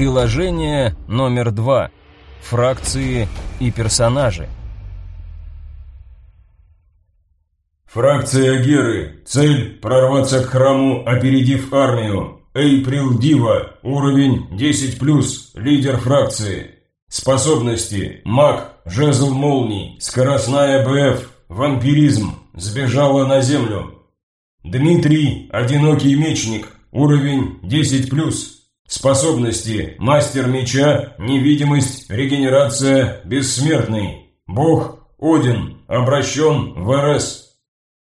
Приложение номер два. Фракции и персонажи. Фракция Геры. Цель – прорваться к храму, опередив армию. Эйприл Дива. Уровень 10+. Лидер фракции. Способности. Маг. Жезл молний. Скоростная БФ. Вампиризм. Сбежала на землю. Дмитрий. Одинокий мечник. Уровень 10+. Способности. Мастер меча. Невидимость. Регенерация. Бессмертный. Бог. Один. Обращен в РС.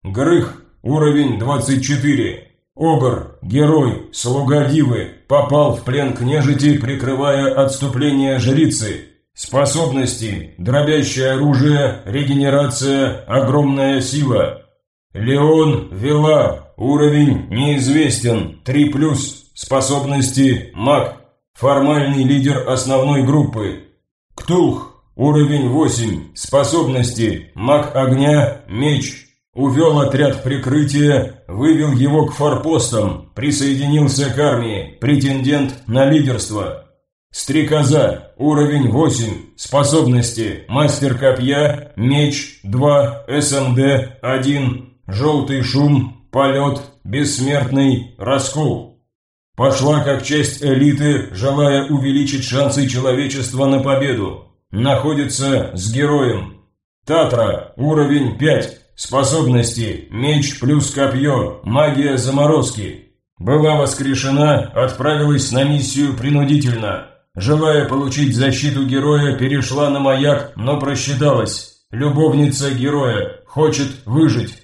Грых, уровень 24. Огр, герой, слуга Дивы, попал в плен к нежити, прикрывая отступление жрицы. Способности, дробящее оружие, регенерация, огромная сила. Леон Вела, уровень неизвестен, 3+, способности, маг, формальный лидер основной группы. Ктулх, уровень 8, способности, маг огня, меч, Увел отряд в прикрытие, вывел его к форпостам, присоединился к армии, претендент на лидерство. Стрекоза, уровень 8, способности, мастер копья, меч 2, СМД 1, желтый шум, полет, бессмертный, раскол. Пошла как часть элиты, желая увеличить шансы человечества на победу. Находится с героем. Татра, уровень 5, Способности «Меч плюс копье», «Магия заморозки». Была воскрешена, отправилась на миссию принудительно. Желая получить защиту героя, перешла на маяк, но просчиталась. Любовница героя, хочет выжить.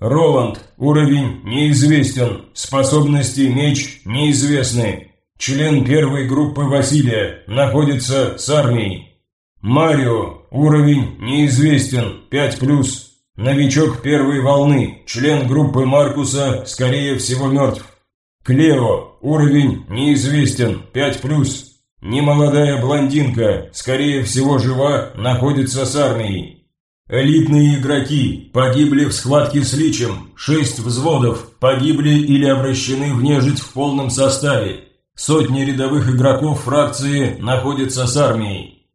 Роланд, уровень неизвестен, способности меч неизвестны. Член первой группы Василия, находится с армией. Марио, уровень неизвестен, 5+, Новичок первой волны, член группы Маркуса, скорее всего мертв. Клео, уровень неизвестен, 5+. Немолодая блондинка, скорее всего жива, находится с армией. Элитные игроки погибли в схватке с Личем, шесть взводов погибли или обращены в нежить в полном составе. Сотни рядовых игроков фракции находятся с армией.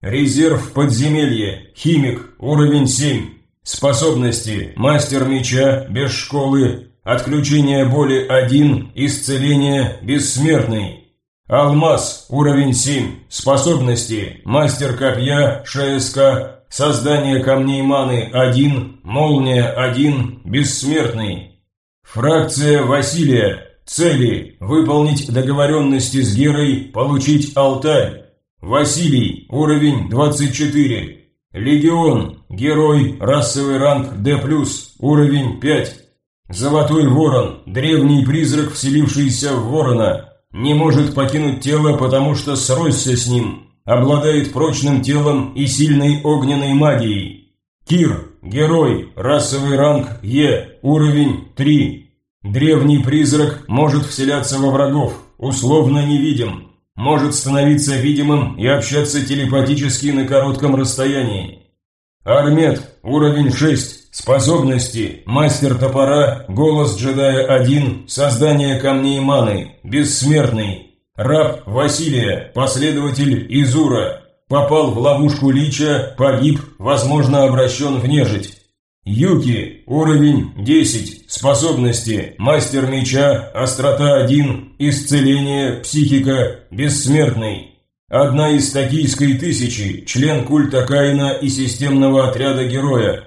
Резерв подземелье, химик, уровень 7. Способности. Мастер меча без школы, отключение боли 1, исцеление бессмертный. Алмаз, уровень 7, способности. Мастер копья, ШСК, создание камней маны 1, молния 1, бессмертный. Фракция Василия, цели выполнить договоренности с Герой, получить алтарь. Василий, уровень 24, Легион, герой, расовый ранг D+, уровень 5. Золотой ворон, древний призрак, вселившийся в ворона. Не может покинуть тело, потому что сросся с ним. Обладает прочным телом и сильной огненной магией. Кир, герой, расовый ранг Е, уровень 3. Древний призрак может вселяться во врагов, условно невидим может становиться видимым и общаться телепатически на коротком расстоянии. Армет, уровень 6, способности, мастер топора, голос джедая 1, создание камней маны, бессмертный. Раб Василия, последователь Изура, попал в ловушку Лича, погиб, возможно обращен в нежить. Юки, уровень 10, способности, мастер меча, острота 1, исцеление, психика, бессмертный. Одна из токийской тысячи, член культа Каина и системного отряда героя.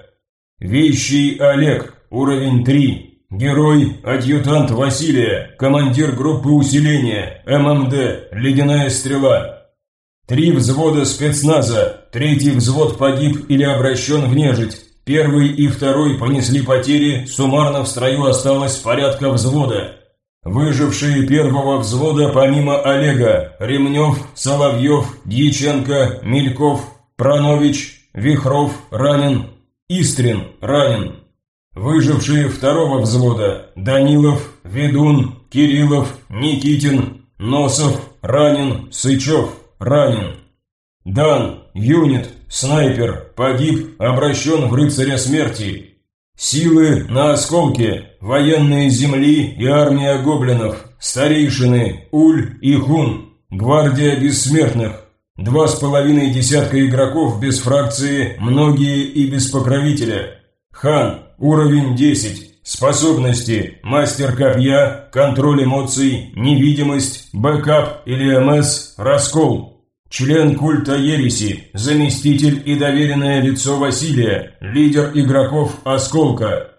Вещий Олег, уровень 3, герой, адъютант Василия, командир группы усиления, ММД, ледяная стрела. Три взвода спецназа, третий взвод погиб или обращен в нежить. Первый и второй понесли потери, суммарно в строю осталось порядка взвода. Выжившие первого взвода помимо Олега, Ремнев, Соловьев, Дьяченко, Мельков, Пранович, Вихров ранен, Истрин ранен. Выжившие второго взвода Данилов, Ведун, Кириллов, Никитин, Носов ранен, Сычев ранен. Дан, юнит, снайпер, погиб, обращен в рыцаря смерти. Силы на осколке, военные земли и армия гоблинов, старейшины, Уль и Хун. Гвардия бессмертных. Два с половиной десятка игроков без фракции, многие и без покровителя. Хан, уровень 10. Способности – мастер копья, контроль эмоций, невидимость, бэкап или МС, раскол. Член культа Ереси, заместитель и доверенное лицо Василия, лидер игроков Осколка.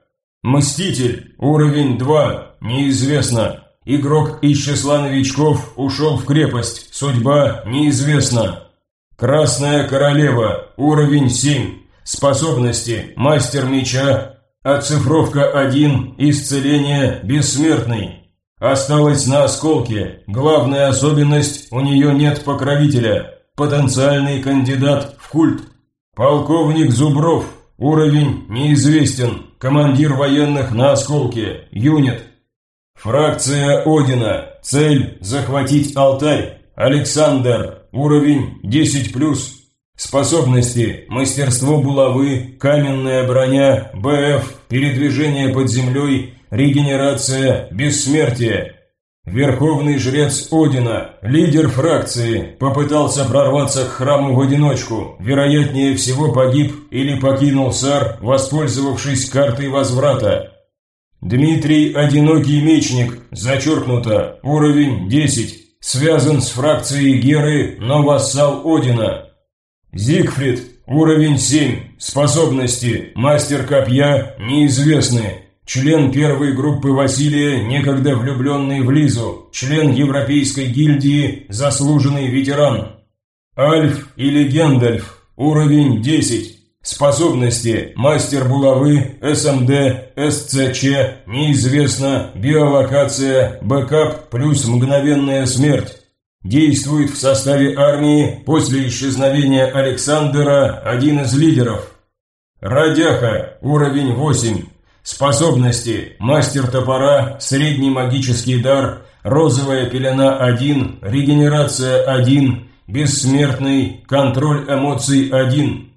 Мститель, уровень 2, неизвестно. Игрок из числа новичков ушел в крепость, судьба неизвестна. Красная королева, уровень 7, способности, мастер меча, Оцифровка 1, исцеление бессмертный. Осталась на осколке. Главная особенность – у нее нет покровителя. Потенциальный кандидат в культ. Полковник Зубров. Уровень неизвестен. Командир военных на осколке. Юнит. Фракция Одина. Цель – захватить алтарь. Александр. Уровень 10+. Способности, мастерство булавы, каменная броня, БФ, передвижение под землей, регенерация, бессмертие. Верховный жрец Одина, лидер фракции, попытался прорваться к храму в одиночку, вероятнее всего погиб или покинул Сар, воспользовавшись картой возврата. Дмитрий Одинокий Мечник, зачеркнуто, уровень 10, связан с фракцией Геры, но вассал Одина. Зигфрид, уровень 7, способности, мастер копья, неизвестны. Член первой группы Василия, некогда влюбленный в Лизу, член Европейской гильдии, заслуженный ветеран. Альф или Гендальф, уровень 10, способности, мастер булавы, СМД, СЦЧ, неизвестно, биолокация, бэкап плюс мгновенная смерть. Действует в составе армии после исчезновения Александра один из лидеров. Радяха, уровень 8. Способности, мастер топора, средний магический дар, розовая пелена 1, регенерация 1, бессмертный, контроль эмоций 1.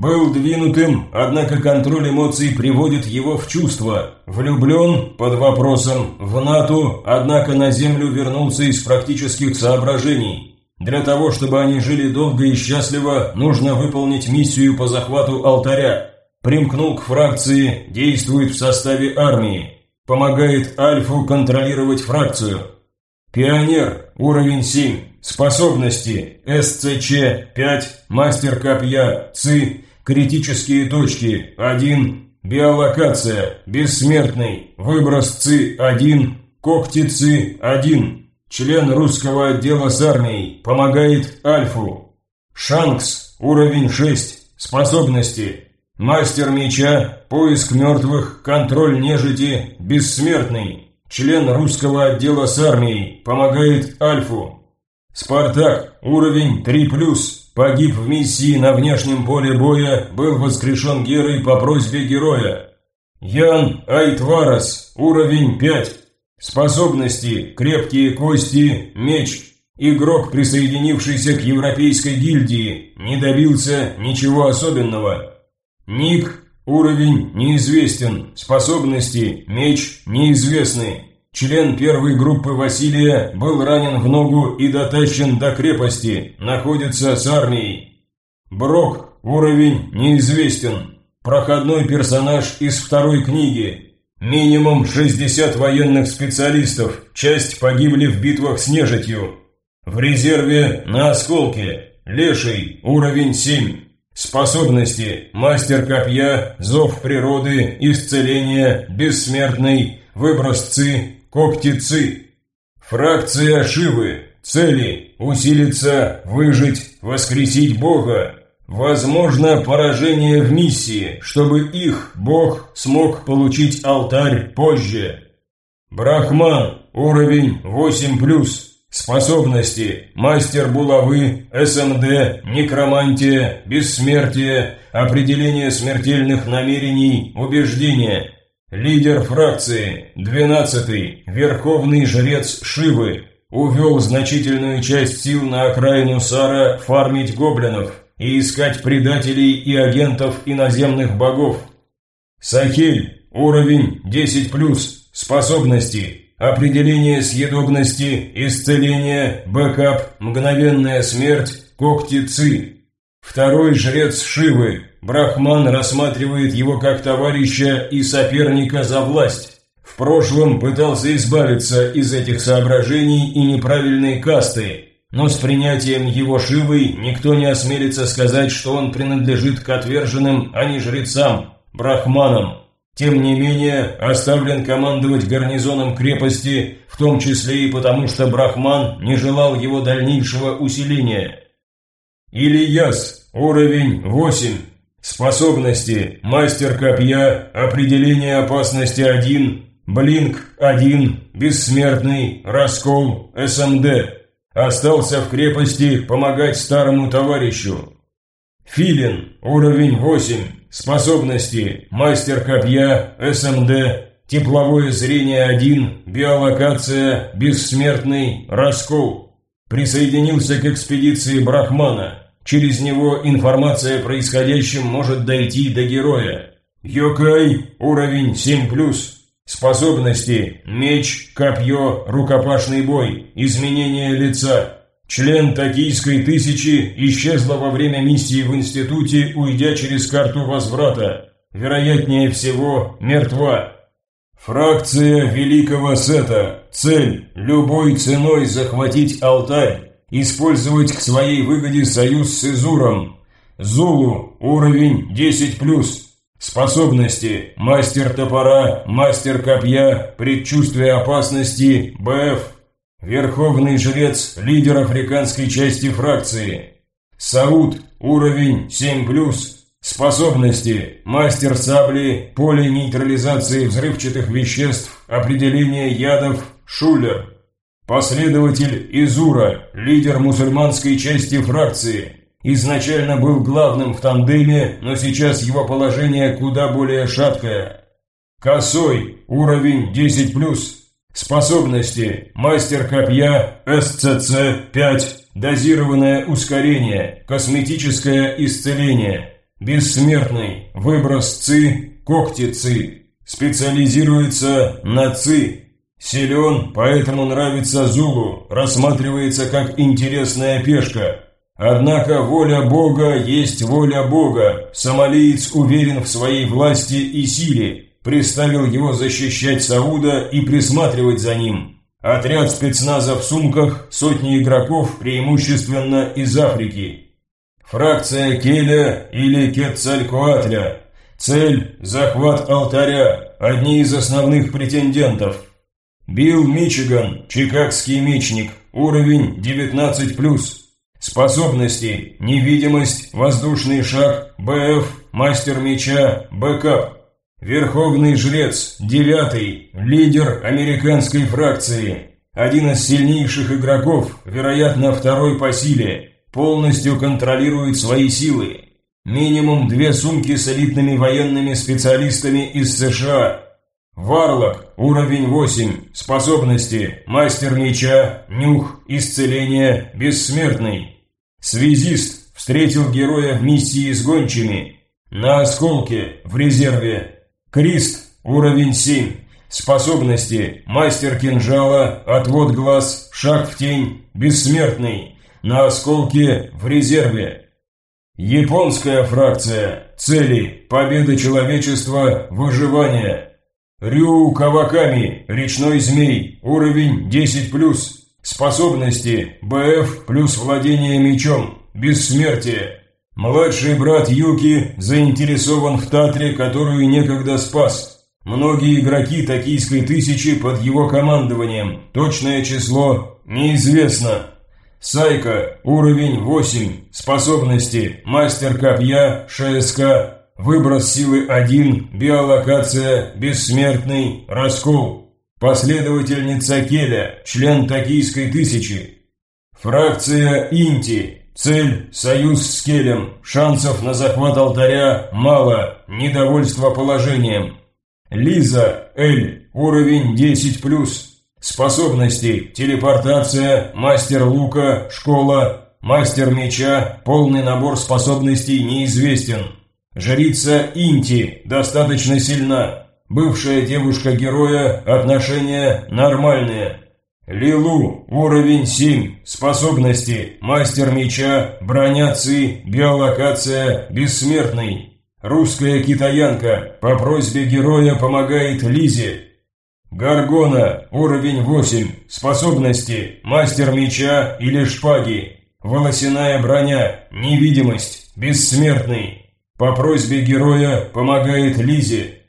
Был двинутым, однако контроль эмоций приводит его в чувство. Влюблен под вопросом, в НАТО, однако на Землю вернулся из практических соображений. Для того, чтобы они жили долго и счастливо, нужно выполнить миссию по захвату алтаря. Примкнул к фракции, действует в составе армии. Помогает Альфу контролировать фракцию. Пионер, уровень 7. Способности СЦЧ-5, мастер копья, ЦИ, критические точки. 1, биолокация, бессмертный, выброс ЦИ-1, когти ЦИ-1, член русского отдела с армией, помогает Альфу. Шанкс, уровень 6, способности, мастер меча, поиск мертвых, контроль нежити, бессмертный, член русского отдела с армией, помогает Альфу. Спартак, уровень 3+, погиб в миссии на внешнем поле боя, был воскрешен Герой по просьбе героя. Ян Айтварас, уровень 5, способности, крепкие кости, меч. Игрок, присоединившийся к Европейской гильдии, не добился ничего особенного. Ник, уровень неизвестен, способности, меч неизвестны. Член первой группы Василия был ранен в ногу и дотащен до крепости, находится с армией. Брок, уровень неизвестен. Проходной персонаж из второй книги. Минимум 60 военных специалистов, часть погибли в битвах с нежитью. В резерве на осколке. Леший, уровень 7. Способности, мастер копья, зов природы, исцеление, бессмертный, выброс ЦИ, Когтицы. Фракция Шивы. Цели. Усилиться, выжить, воскресить Бога. Возможно поражение в миссии, чтобы их, Бог, смог получить алтарь позже. Брахман. Уровень 8+. Способности. Мастер булавы, СМД, некромантия, бессмертие, определение смертельных намерений, убеждения. Лидер фракции, двенадцатый, верховный жрец Шивы, увел значительную часть сил на окраину Сара фармить гоблинов и искать предателей и агентов иноземных богов. Сахель, уровень 10+, способности, определение съедобности, исцеление, бэкап, мгновенная смерть, когти Ци. Второй жрец Шивы, Брахман рассматривает его как товарища и соперника за власть. В прошлом пытался избавиться из этих соображений и неправильной касты, но с принятием его Шивой никто не осмелится сказать, что он принадлежит к отверженным, а не жрецам, брахманам. Тем не менее, оставлен командовать гарнизоном крепости, в том числе и потому, что брахман не желал его дальнейшего усиления. Ильяс, уровень 8. Способности, мастер копья, определение опасности 1, блинк 1, бессмертный, раскол, СМД. Остался в крепости помогать старому товарищу. Филин, уровень 8, способности, мастер копья, СМД, тепловое зрение 1, биолокация, бессмертный, раскол. Присоединился к экспедиции Брахмана. Через него информация о происходящем может дойти до героя. Йокай, уровень 7+, Способности – меч, копье, рукопашный бой, изменение лица. Член Токийской тысячи исчезла во время миссии в институте, уйдя через карту возврата. Вероятнее всего, мертва. Фракция Великого Сета. Цель – любой ценой захватить алтарь. Использовать к своей выгоде союз с Изуром. Зулу. Уровень 10+. Способности. Мастер топора, мастер копья, предчувствие опасности, БФ. Верховный жрец, лидер африканской части фракции. Сауд, уровень 7+. Способности. Мастер сабли, поле нейтрализации взрывчатых веществ, определение ядов, шулер. Последователь Изура, лидер мусульманской части фракции. Изначально был главным в тандеме, но сейчас его положение куда более шаткое. Косой, уровень 10+. Способности, мастер копья, СЦЦ-5, дозированное ускорение, косметическое исцеление, бессмертный, выброс ЦИ, когти ЦИ. Специализируется на ЦИ. Силен, поэтому нравится Зулу, рассматривается как интересная пешка – Однако воля Бога есть воля Бога. Сомалиец уверен в своей власти и силе. Приставил его защищать Сауда и присматривать за ним. Отряд спецназа в сумках, сотни игроков, преимущественно из Африки. Фракция Келя или Кетцалькоатля. Цель – захват алтаря, одни из основных претендентов. Билл Мичиган, чикагский мечник, уровень 19+. Способности, невидимость, воздушный шаг, БФ, мастер меча, бэкап. Верховный жрец, девятый, лидер американской фракции. Один из сильнейших игроков, вероятно, второй по силе, полностью контролирует свои силы. Минимум две сумки с элитными военными специалистами из США. Варлок, уровень 8, способности, мастер меча, нюх, исцеление, бессмертный. Связист, встретил героя в миссии с гончими. На осколке, в резерве. Крист, уровень 7, способности, мастер кинжала, отвод глаз, шаг в тень, бессмертный. На осколке, в резерве. Японская фракция, цели, победа человечества, выживание. Рю Каваками, речной змей, уровень 10+, способности БФ плюс владение мечом, бессмертие. Младший брат Юки заинтересован в Татре, которую некогда спас. Многие игроки Токийской тысячи под его командованием, точное число неизвестно. Сайка, уровень 8, способности, мастер копья, ШСК, Выброс силы 1, биолокация, бессмертный, раскол. Последовательница Келя, член Токийской тысячи. Фракция Инти. Цель – союз с Келем. Шансов на захват алтаря мало. Недовольство положением. Лиза Эль. Уровень 10+. Способности – телепортация, мастер лука, школа, мастер меча, полный набор способностей неизвестен. Жрица Инти достаточно сильна. Бывшая девушка героя, отношения нормальные. Лилу, уровень 7, способности, мастер меча, броня ЦИ, биолокация, бессмертный. Русская китаянка, по просьбе героя помогает Лизе. Гаргона, уровень 8, способности, мастер меча или шпаги, волосяная броня, невидимость, бессмертный. По просьбе героя помогает Лизе.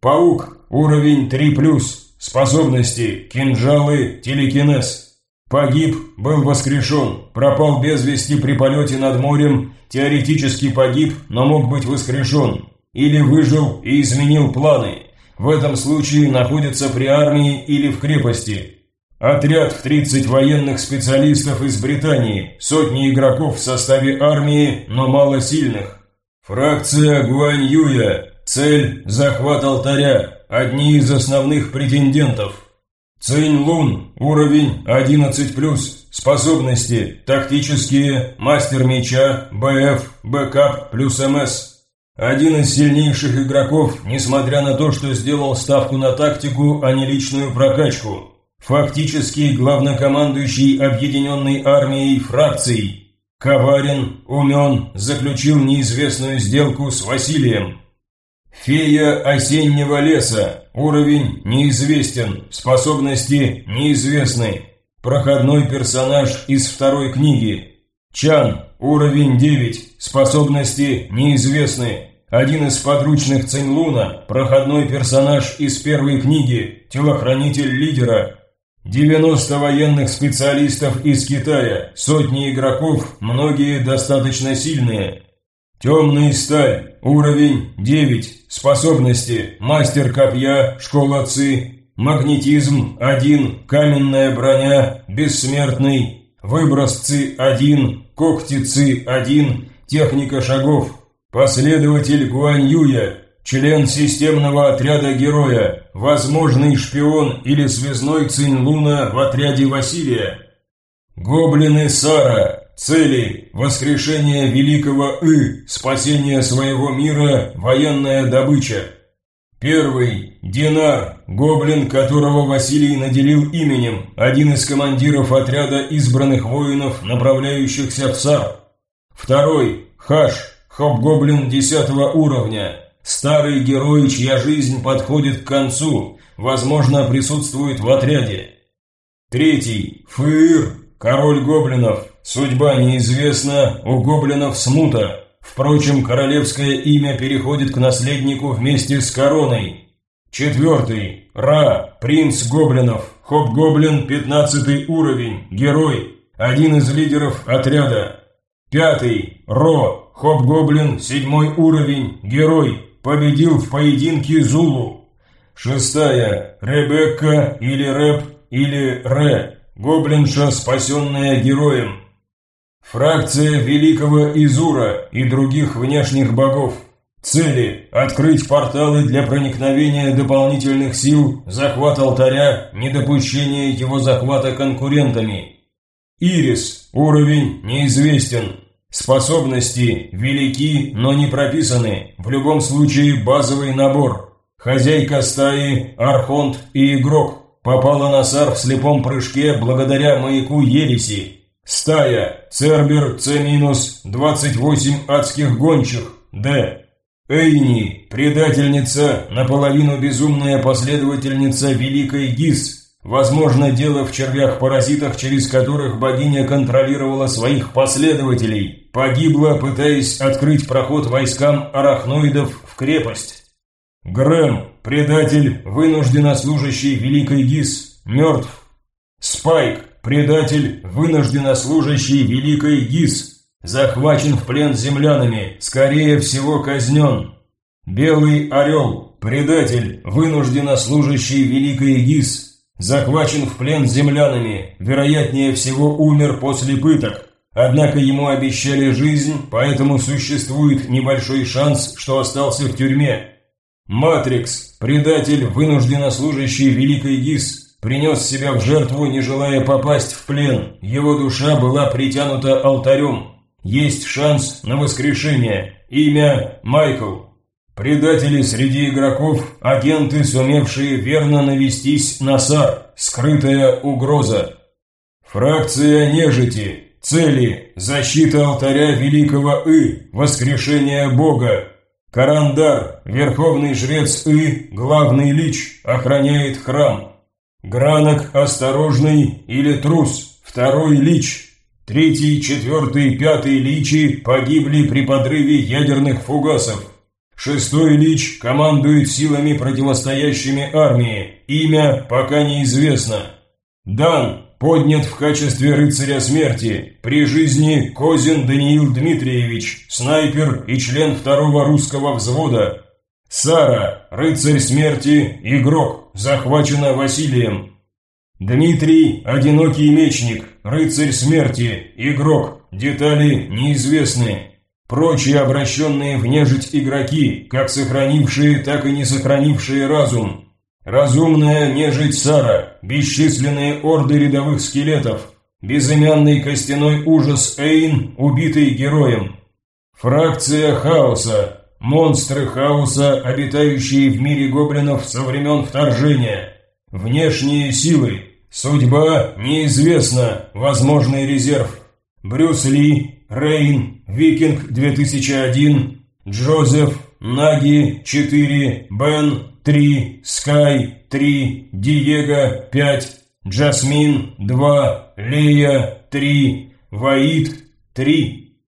Паук, уровень 3+, способности, кинжалы, телекинез. Погиб, был воскрешен, пропал без вести при полете над морем, теоретически погиб, но мог быть воскрешен. Или выжил и изменил планы. В этом случае находится при армии или в крепости. Отряд в 30 военных специалистов из Британии, сотни игроков в составе армии, но мало сильных. Фракция Гуань Юя, Цель – захват алтаря, одни из основных претендентов. Цинь Лун, уровень 11+, способности, тактические, мастер меча, БФ, бэкап плюс МС. Один из сильнейших игроков, несмотря на то, что сделал ставку на тактику, а не личную прокачку. Фактически главнокомандующий объединенной армией фракций. Коварен, умен, заключил неизвестную сделку с Василием. Фея осеннего леса. Уровень неизвестен. Способности неизвестны. Проходной персонаж из второй книги. Чан. Уровень 9. Способности неизвестны. Один из подручных Цинлуна. Проходной персонаж из первой книги. Телохранитель лидера. 90 военных специалистов из Китая. Сотни игроков, многие достаточно сильные. Темный сталь, уровень 9, способности, мастер копья, школа ЦИ, магнетизм 1, каменная броня, бессмертный, выброс ЦИ 1, когти ЦИ 1, техника шагов, последователь Гуань Юя, член системного отряда героя, возможный шпион или связной Цинь Луна в отряде Василия. Гоблины Сара, Цели – воскрешение великого И, спасение своего мира, военная добыча. Первый – Динар, гоблин, которого Василий наделил именем, один из командиров отряда избранных воинов, направляющихся в Сар. Второй – Хаш, хоп-гоблин десятого уровня, старый герой, чья жизнь подходит к концу, возможно, присутствует в отряде. Третий – Фыр, король гоблинов, Судьба неизвестна, у гоблинов смута. Впрочем, королевское имя переходит к наследнику вместе с короной. Четвертый. Ра, принц гоблинов. Хоп-гоблин, пятнадцатый уровень, герой. Один из лидеров отряда. Пятый. Ро, хоп-гоблин, седьмой уровень, герой. Победил в поединке Зулу. Шестая. Ребекка или Рэп или Ре. Гоблинша, спасенная героем. Фракция Великого Изура и других внешних богов. Цели – открыть порталы для проникновения дополнительных сил, захват алтаря, недопущение его захвата конкурентами. Ирис – уровень неизвестен. Способности велики, но не прописаны, в любом случае базовый набор. Хозяйка стаи, архонт и игрок попала на сар в слепом прыжке благодаря маяку Ереси. Стая. Цербер С-, 28 адских гончих. Д. Эйни. Предательница, наполовину безумная последовательница Великой Гис. Возможно, дело в червях-паразитах, через которых богиня контролировала своих последователей. Погибла, пытаясь открыть проход войскам арахноидов в крепость. Грэм. Предатель, вынужденно служащий Великой Гис. Мертв. Спайк. Предатель, вынужденно служащий Великой ГИС, захвачен в плен землянами, скорее всего казнен. Белый Орел, предатель, вынужденно служащий Великой ГИС, захвачен в плен землянами, вероятнее всего умер после пыток. Однако ему обещали жизнь, поэтому существует небольшой шанс, что остался в тюрьме. Матрикс, предатель, вынужденно служащий Великой ГИС, Принес себя в жертву, не желая попасть в плен. Его душа была притянута алтарем. Есть шанс на воскрешение. Имя Майкл. Предатели среди игроков, агенты, сумевшие верно навестись на САР, скрытая угроза. Фракция нежити, цели, защита алтаря великого И, воскрешение Бога. Карандар, верховный жрец И, главный лич, охраняет храм. Гранок осторожный или трус, второй лич. Третий, четвертый, пятый личи погибли при подрыве ядерных фугасов. Шестой лич командует силами, противостоящими армии. Имя пока неизвестно. Дан поднят в качестве рыцаря смерти. При жизни Козин Даниил Дмитриевич, снайпер и член второго русского взвода. Сара, рыцарь смерти, игрок, захвачена Василием. Дмитрий, одинокий мечник, рыцарь смерти, игрок, детали неизвестны. Прочие обращенные в нежить игроки, как сохранившие, так и не сохранившие разум. Разумная нежить Сара, бесчисленные орды рядовых скелетов, безымянный костяной ужас Эйн, убитый героем. Фракция хаоса, монстры хаоса, обитающие в мире гоблинов со времен вторжения. Внешние силы, судьба неизвестна, возможный резерв. Брюс Ли, Рейн, Викинг 2001, Джозеф, Наги 4, Бен 3, Скай 3, Диего 5, Джасмин 2, Лея 3, Ваид 3.